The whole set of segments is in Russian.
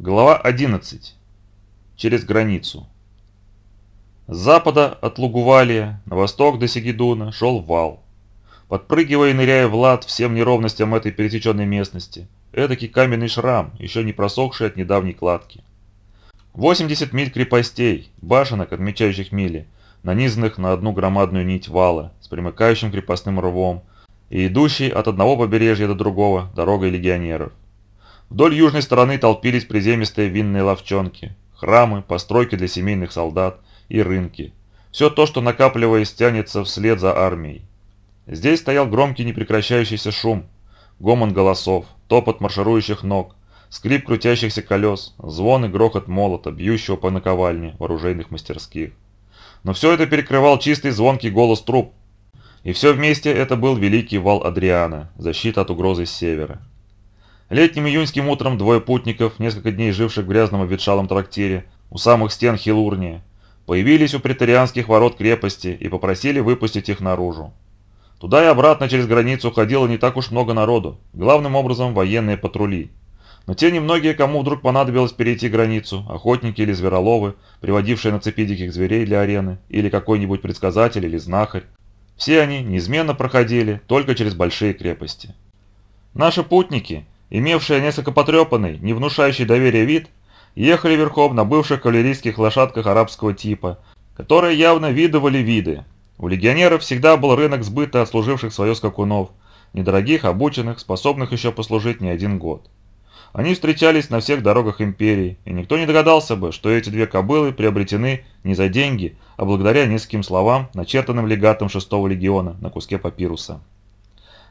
Глава 11. Через границу. С запада от Лугувалия на восток до Сигидуна шел вал. Подпрыгивая и ныряя в лад всем неровностям этой пересеченной местности, эдакий каменный шрам, еще не просохший от недавней кладки. 80 миль крепостей, башенок, отмечающих мили, нанизанных на одну громадную нить вала с примыкающим крепостным рвом и идущей от одного побережья до другого дорогой легионеров. Вдоль южной стороны толпились приземистые винные ловчонки, храмы, постройки для семейных солдат и рынки. Все то, что накапливаясь тянется вслед за армией. Здесь стоял громкий непрекращающийся шум, гомон голосов, топот марширующих ног, скрип крутящихся колес, звон и грохот молота, бьющего по наковальне в оружейных мастерских. Но все это перекрывал чистый звонкий голос труп. И все вместе это был великий вал Адриана, защита от угрозы с севера. Летним июньским утром двое путников, несколько дней живших в грязном обветшалом трактире, у самых стен Хилурния, появились у претарианских ворот крепости и попросили выпустить их наружу. Туда и обратно через границу ходило не так уж много народу, главным образом военные патрули. Но те немногие, кому вдруг понадобилось перейти границу, охотники или звероловы, приводившие на цепи диких зверей для арены, или какой-нибудь предсказатель или знахарь, все они неизменно проходили только через большие крепости. Наши путники – имевшие несколько потрепанный, не внушающий доверия вид, ехали верхом на бывших кавалерийских лошадках арабского типа, которые явно видывали виды. У легионеров всегда был рынок сбыта отслуживших свое скакунов, недорогих, обученных, способных еще послужить не один год. Они встречались на всех дорогах империи, и никто не догадался бы, что эти две кобылы приобретены не за деньги, а благодаря нескольким словам, начертанным легатом шестого легиона на куске папируса.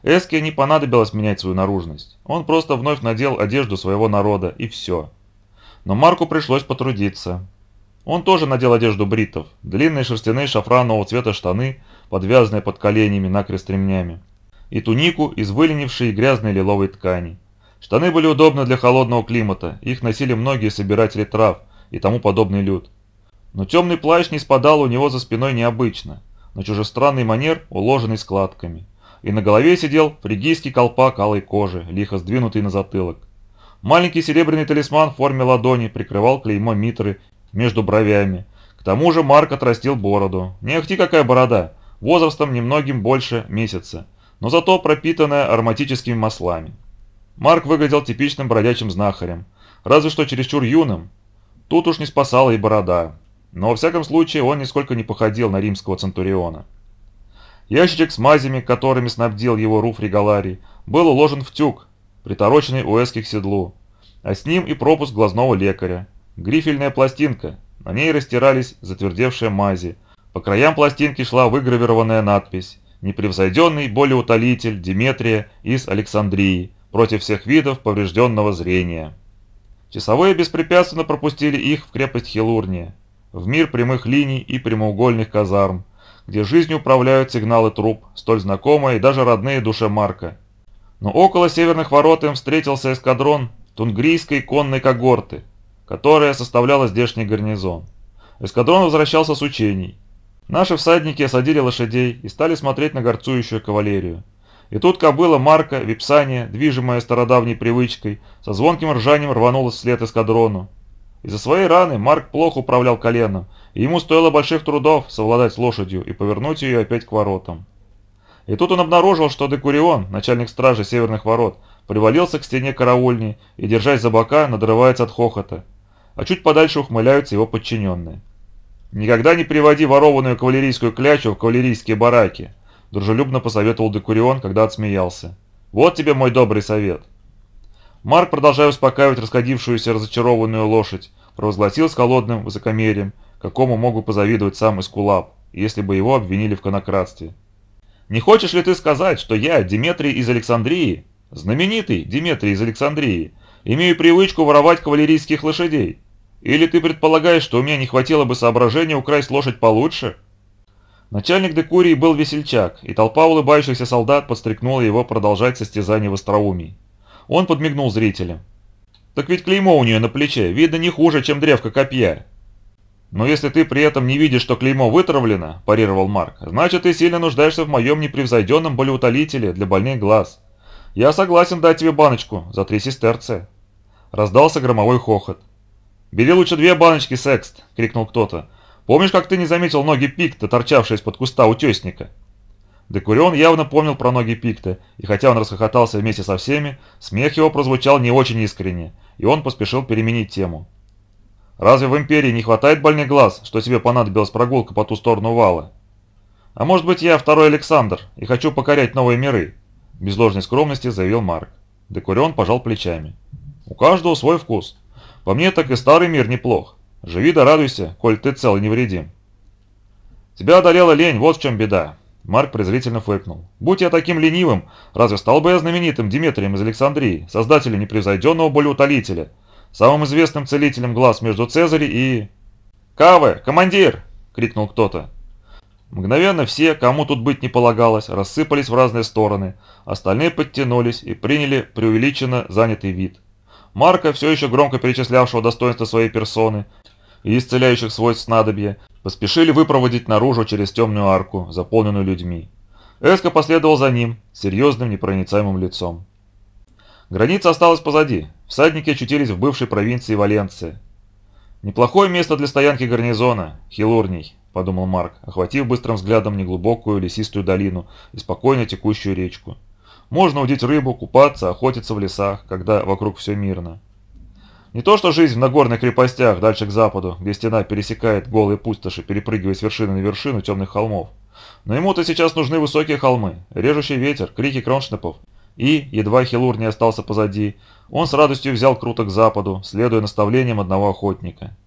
Эске не понадобилось менять свою наружность. Он просто вновь надел одежду своего народа, и все. Но Марку пришлось потрудиться. Он тоже надел одежду бриттов, длинные шерстяные шафранового цвета штаны, подвязанные под коленями накрест ремнями, и тунику из выленившей грязной лиловой ткани. Штаны были удобны для холодного климата, их носили многие собиратели трав и тому подобный люд. Но темный плащ не спадал у него за спиной необычно, на чужестранный манер, уложенный складками и на голове сидел фригийский колпак алой кожи, лихо сдвинутый на затылок. Маленький серебряный талисман в форме ладони прикрывал клеймо Митры между бровями. К тому же Марк отрастил бороду. Не ахти какая борода, возрастом немногим больше месяца, но зато пропитанная ароматическими маслами. Марк выглядел типичным бродячим знахарем, разве что чересчур юным. Тут уж не спасала и борода. Но во всяком случае он нисколько не походил на римского центуриона. Ящичек с мазями, которыми снабдил его Руф Регаларий, был уложен в тюк, притороченный у эски к седлу, а с ним и пропуск глазного лекаря. Грифельная пластинка, на ней растирались затвердевшие мази. По краям пластинки шла выгравированная надпись «Непревзойденный болеутолитель Диметрия из Александрии против всех видов поврежденного зрения». Часовые беспрепятственно пропустили их в крепость Хилурния, в мир прямых линий и прямоугольных казарм, где жизнью управляют сигналы труп, столь знакомые и даже родные душе Марка. Но около северных ворот им встретился эскадрон тунгрийской конной когорты, которая составляла здешний гарнизон. Эскадрон возвращался с учений. Наши всадники осадили лошадей и стали смотреть на горцующую кавалерию. И тут кобыла Марка, Випсания, движимая стародавней привычкой, со звонким ржанием рванулась вслед эскадрону. Из-за своей раны Марк плохо управлял коленом, и ему стоило больших трудов совладать с лошадью и повернуть ее опять к воротам. И тут он обнаружил, что Декурион, начальник стражи Северных ворот, привалился к стене караульни и, держась за бока, надрывается от хохота, а чуть подальше ухмыляются его подчиненные. «Никогда не приводи ворованную кавалерийскую клячу в кавалерийские бараки», дружелюбно посоветовал Декурион, когда отсмеялся. «Вот тебе мой добрый совет». Марк, продолжая успокаивать расходившуюся разочарованную лошадь, провозгласил с холодным высокомерием, какому мог бы позавидовать сам Эскулап, если бы его обвинили в конократстве. «Не хочешь ли ты сказать, что я, Диметрий из Александрии, знаменитый Диметрий из Александрии, имею привычку воровать кавалерийских лошадей? Или ты предполагаешь, что у меня не хватило бы соображения украсть лошадь получше?» Начальник Декурии был весельчак, и толпа улыбающихся солдат подстрекнула его продолжать состязание в остроумии. Он подмигнул зрителям. «Так ведь клеймо у нее на плече, видно не хуже, чем древко копья». «Но если ты при этом не видишь, что клеймо вытравлено», – парировал Марк, – «значит, ты сильно нуждаешься в моем непревзойденном болеутолителе для больных глаз. Я согласен дать тебе баночку за три сестерцы». Раздался громовой хохот. «Бери лучше две баночки, Секст!» — крикнул кто-то. «Помнишь, как ты не заметил ноги Пикта, торчавшие из-под куста утесника?» Декурион явно помнил про ноги Пикта, и хотя он расхохотался вместе со всеми, смех его прозвучал не очень искренне, и он поспешил переменить тему. «Разве в Империи не хватает больных глаз, что тебе понадобилась прогулка по ту сторону вала?» «А может быть, я второй Александр и хочу покорять новые миры?» Без ложной скромности заявил Марк. Декурион пожал плечами. «У каждого свой вкус. По мне так и старый мир неплох. Живи да радуйся, коль ты цел и невредим». «Тебя одолела лень, вот в чем беда. Марк презрительно фыркнул. «Будь я таким ленивым, разве стал бы я знаменитым Диметрием из Александрии, создателем непревзойденного болеутолителя, самым известным целителем глаз между Цезарей и...» «Каве, командир!» — крикнул кто-то. Мгновенно все, кому тут быть не полагалось, рассыпались в разные стороны, остальные подтянулись и приняли преувеличенно занятый вид. Марка, все еще громко перечислявшего достоинства своей персоны и исцеляющих свойств снадобья, поспешили выпроводить наружу через темную арку, заполненную людьми. Эско последовал за ним, серьезным непроницаемым лицом. Граница осталась позади, всадники очутились в бывшей провинции Валенция. «Неплохое место для стоянки гарнизона, Хилурний», – подумал Марк, охватив быстрым взглядом неглубокую лесистую долину и спокойно текущую речку. «Можно удить рыбу, купаться, охотиться в лесах, когда вокруг все мирно». Не то что жизнь в Нагорных крепостях дальше к западу, где стена пересекает голые пустоши, перепрыгивая с вершины на вершину темных холмов. Но ему-то сейчас нужны высокие холмы, режущий ветер, крики кроншнепов. И, едва Хилур не остался позади, он с радостью взял круто к западу, следуя наставлениям одного охотника.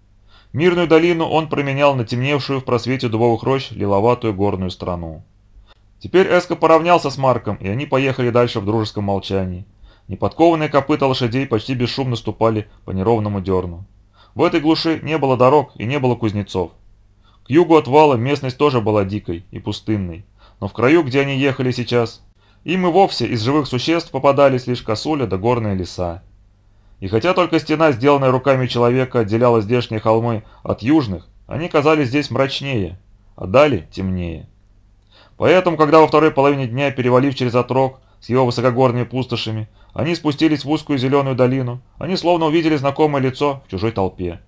Мирную долину он променял на темневшую в просвете дубовых рощ лиловатую горную страну. Теперь Эско поравнялся с Марком, и они поехали дальше в дружеском молчании. Неподкованные копыта лошадей почти бесшумно ступали по неровному дерну. В этой глуши не было дорог и не было кузнецов. К югу от вала местность тоже была дикой и пустынной, но в краю, где они ехали сейчас, им и вовсе из живых существ попадались лишь косуля да горные леса. И хотя только стена, сделанная руками человека, отделяла здешние холмы от южных, они казались здесь мрачнее, а дали темнее. Поэтому, когда во второй половине дня, перевалив через отрог с его высокогорными пустошами, они спустились в узкую зеленую долину. Они словно увидели знакомое лицо в чужой толпе.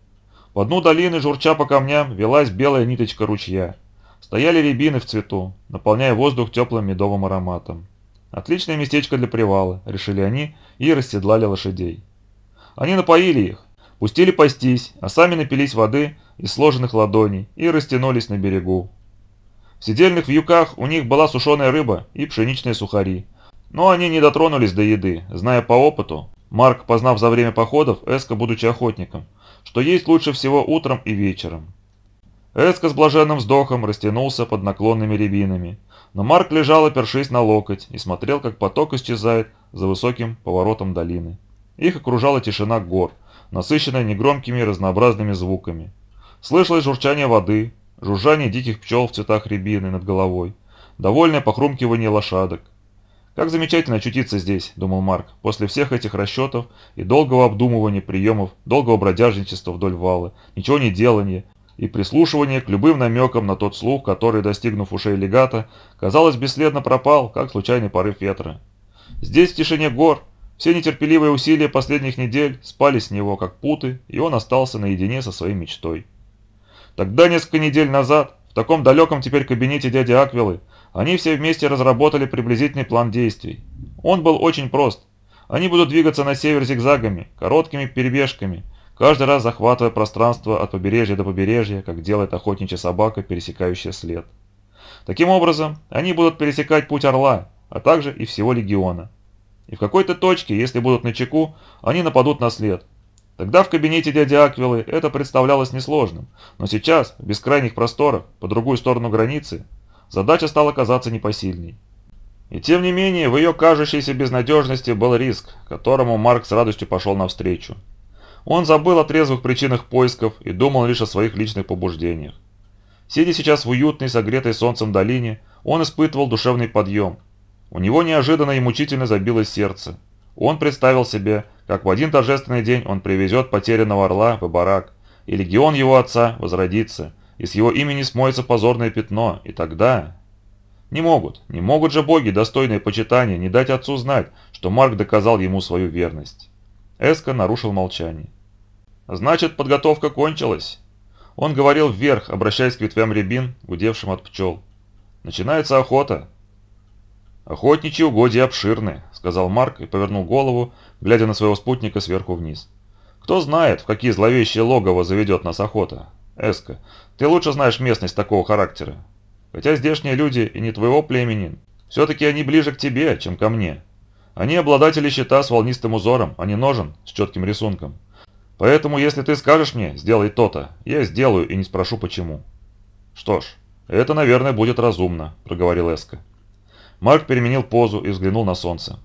В одну долину, журча по камням, велась белая ниточка ручья. Стояли рябины в цвету, наполняя воздух теплым медовым ароматом. Отличное местечко для привала, решили они и расседлали лошадей. Они напоили их, пустили пастись, а сами напились воды из сложенных ладоней и растянулись на берегу. В сидельных вьюках у них была сушеная рыба и пшеничные сухари, но они не дотронулись до еды, зная по опыту, Марк, познав за время походов, Эска, будучи охотником, что есть лучше всего утром и вечером. Эска с блаженным вздохом растянулся под наклонными рябинами, но Марк лежал, опершись на локоть, и смотрел, как поток исчезает за высоким поворотом долины. Их окружала тишина гор, насыщенная негромкими разнообразными звуками. Слышалось журчание воды, жужжание диких пчел в цветах рябины над головой, довольное похрумкивание лошадок, «Как замечательно очутиться здесь», – думал Марк, после всех этих расчетов и долгого обдумывания приемов, долгого бродяжничества вдоль вала, ничего не делания и прислушивания к любым намекам на тот слух, который, достигнув ушей легата, казалось, бесследно пропал, как случайный порыв ветра. Здесь, в тишине гор, все нетерпеливые усилия последних недель спали с него, как путы, и он остался наедине со своей мечтой. Тогда, несколько недель назад, в таком далеком теперь кабинете дяди Аквилы, они все вместе разработали приблизительный план действий. Он был очень прост. Они будут двигаться на север зигзагами, короткими перебежками, каждый раз захватывая пространство от побережья до побережья, как делает охотничья собака, пересекающая след. Таким образом, они будут пересекать путь Орла, а также и всего легиона. И в какой-то точке, если будут на чеку, они нападут на след. Тогда в кабинете дяди Аквилы это представлялось несложным, но сейчас, в бескрайних просторах, по другую сторону границы, задача стала казаться непосильной. И тем не менее, в ее кажущейся безнадежности был риск, которому Марк с радостью пошел навстречу. Он забыл о трезвых причинах поисков и думал лишь о своих личных побуждениях. Сидя сейчас в уютной, согретой солнцем долине, он испытывал душевный подъем. У него неожиданно и мучительно забилось сердце. Он представил себе, как в один торжественный день он привезет потерянного орла в барак, и легион его отца возродится, и с его имени смоется позорное пятно, и тогда... Не могут, не могут же боги, достойные почитания, не дать отцу знать, что Марк доказал ему свою верность. Эска нарушил молчание. «Значит, подготовка кончилась?» Он говорил вверх, обращаясь к ветвям рябин, гудевшим от пчел. «Начинается охота». «Охотничьи угодья обширны», — сказал Марк и повернул голову, глядя на своего спутника сверху вниз. «Кто знает, в какие зловещие логово заведет нас охота. Эска, ты лучше знаешь местность такого характера. Хотя здешние люди и не твоего племени, все-таки они ближе к тебе, чем ко мне. Они обладатели щита с волнистым узором, а не ножен с четким рисунком. Поэтому, если ты скажешь мне «сделай то-то», я сделаю и не спрошу почему». «Что ж, это, наверное, будет разумно», – проговорил Эска. Марк переменил позу и взглянул на солнце.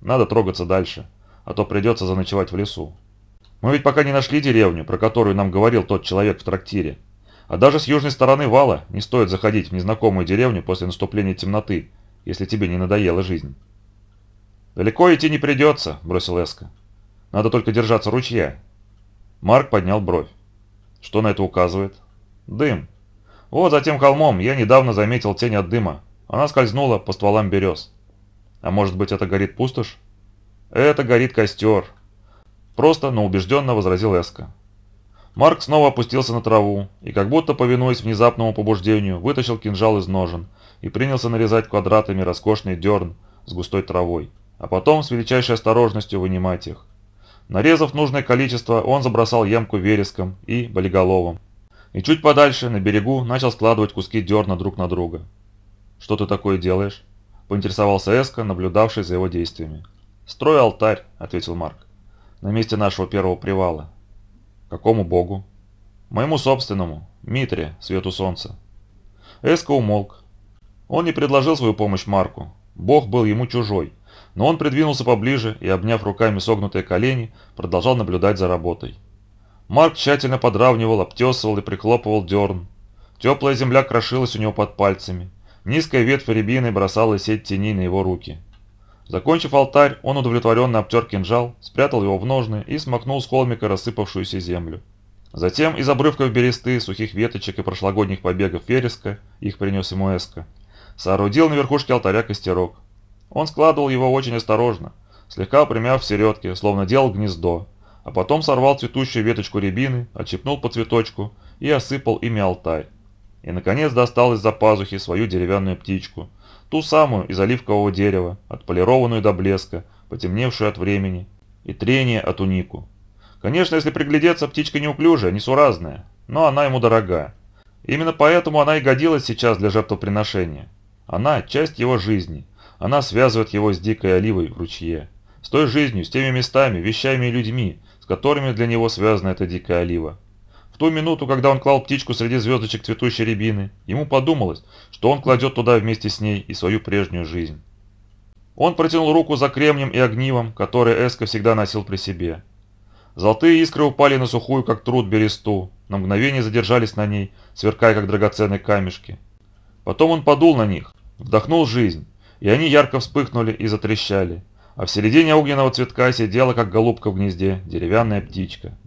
«Надо трогаться дальше, а то придется заночевать в лесу. Мы ведь пока не нашли деревню, про которую нам говорил тот человек в трактире. А даже с южной стороны вала не стоит заходить в незнакомую деревню после наступления темноты, если тебе не надоела жизнь». «Далеко идти не придется», – бросил Эска. «Надо только держаться ручья, Марк поднял бровь. Что на это указывает? Дым. Вот за тем холмом я недавно заметил тень от дыма. Она скользнула по стволам берез. А может быть это горит пустошь? Это горит костер. Просто, но убежденно возразил Эска. Марк снова опустился на траву и, как будто повинуясь внезапному побуждению, вытащил кинжал из ножен и принялся нарезать квадратами роскошный дерн с густой травой, а потом с величайшей осторожностью вынимать их. Нарезав нужное количество, он забросал ямку вереском и болиголовом. И чуть подальше, на берегу, начал складывать куски дерна друг на друга. «Что ты такое делаешь?» – поинтересовался Эска, наблюдавший за его действиями. «Строй алтарь», – ответил Марк. «На месте нашего первого привала». «Какому богу?» «Моему собственному, Митре, свету солнца». Эска умолк. Он не предложил свою помощь Марку. Бог был ему чужой, но он придвинулся поближе и, обняв руками согнутые колени, продолжал наблюдать за работой. Марк тщательно подравнивал, обтесывал и прихлопывал дерн. Теплая земля крошилась у него под пальцами. Низкая ветвь рябины бросала сеть теней на его руки. Закончив алтарь, он удовлетворенно обтер кинжал, спрятал его в ножны и смакнул с холмика рассыпавшуюся землю. Затем из обрывков бересты, сухих веточек и прошлогодних побегов вереска, их принес ему Эска, соорудил на верхушке алтаря костерок. Он складывал его очень осторожно, слегка примяв в середке, словно делал гнездо, а потом сорвал цветущую веточку рябины, отщипнул по цветочку и осыпал ими алтарь. И, наконец, достал из-за пазухи свою деревянную птичку, ту самую из оливкового дерева, отполированную до блеска, потемневшую от времени, и трение от унику. Конечно, если приглядеться, птичка неуклюжая, несуразная, но она ему дорога. Именно поэтому она и годилась сейчас для жертвоприношения. Она – часть его жизни, она связывает его с дикой оливой в ручье, с той жизнью, с теми местами, вещами и людьми, с которыми для него связана эта дикая олива. Ту минуту, когда он клал птичку среди звездочек цветущей рябины, ему подумалось, что он кладет туда вместе с ней и свою прежнюю жизнь. Он протянул руку за кремнем и огнивом, которые Эско всегда носил при себе. Золотые искры упали на сухую, как труд, бересту, на мгновение задержались на ней, сверкая, как драгоценные камешки. Потом он подул на них, вдохнул жизнь, и они ярко вспыхнули и затрещали, а в середине огненного цветка сидела, как голубка в гнезде, деревянная птичка.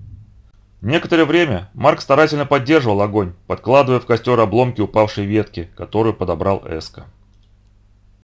Некоторое время Марк старательно поддерживал огонь, подкладывая в костер обломки упавшей ветки, которую подобрал Эска.